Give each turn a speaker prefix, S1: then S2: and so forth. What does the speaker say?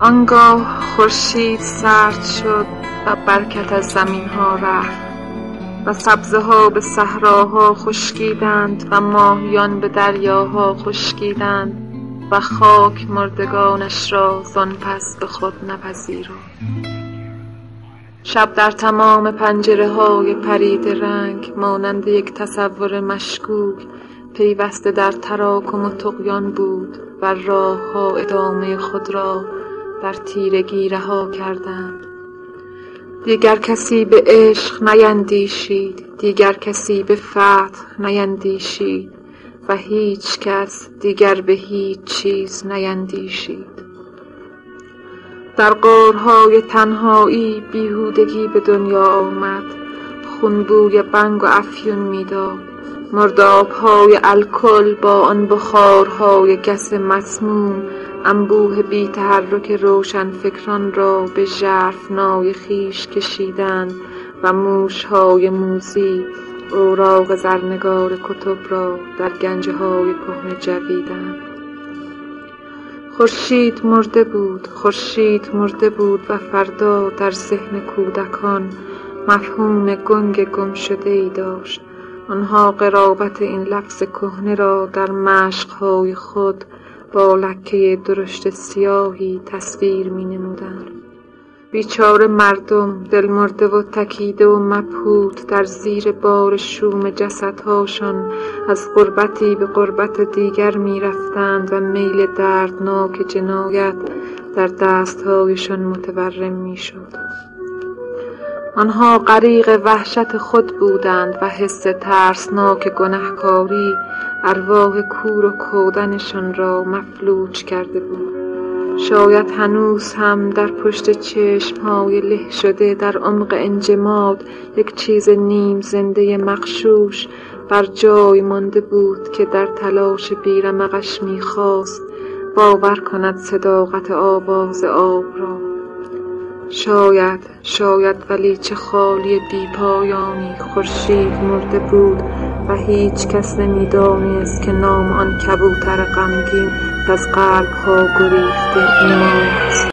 S1: آنگاه خورشید سرد شد و برکت از زمین ها رفت و سبزه ها به صحراها خشکیدند و ماهیان به دریاها خشکیدند و خاک مردگانش را زان پس به خود نپذیرفت. شب در تمام پنجره های پریده رنگ مانند یک تصور مشکوک پیوسته در تراکم و طغیان بود و راه ها ادامه خود را در تیرگی رها کردند دیگر کسی به عشق نیندیشید دیگر کسی به فتح نیندیشید و هیچ کس دیگر به هیچ چیز نیندیشید. در غارهای تنهایی بیهودگی به دنیا آمد خون بوی بنگ و افیون می داد مرداب های الکل با آن بخارهای گس مسموم انبوه بی تحرک روشنفکران را به ژرفنای خویش کشیدند و موش های موذی اوراق زرنگار کتب را در گنجه های کهنه جویدند. خورشید مرده بود خورشید مرده بود و فردا در ذهن کودکان مفهوم گنگ گمشده ای داشت. آنها قرابت این لفظ کهنه را در مشق های خود با لکه درشت سیاهی تصویر می نمودند بیچاره مردم دل مرده و تکیده و مبهوت در زیر بار شوم جسدهاشان از غربتی به غربت دیگر می رفتند و میل دردناک جنایت در دست هایشان متورم می شد آنها غریق وحشت خود بودند و حس ترسناک گنهکاری ارواح کور و کودنشان را مفلوج کرده بود. شاید هنوز هم در پشت چشم های له شده در عمق انجماد یک چیز نیم زنده مغشوش بر جای مانده بود که در تلاش بی رمقش می خواست باور کند صداقت آواز آب را. شاید شاید ولی چه خالی بی پایانی خورشید مرده بود و هیچ کس نمی دانست که نام آن کبوتر غمگین کز قلب ها گریخته این ماست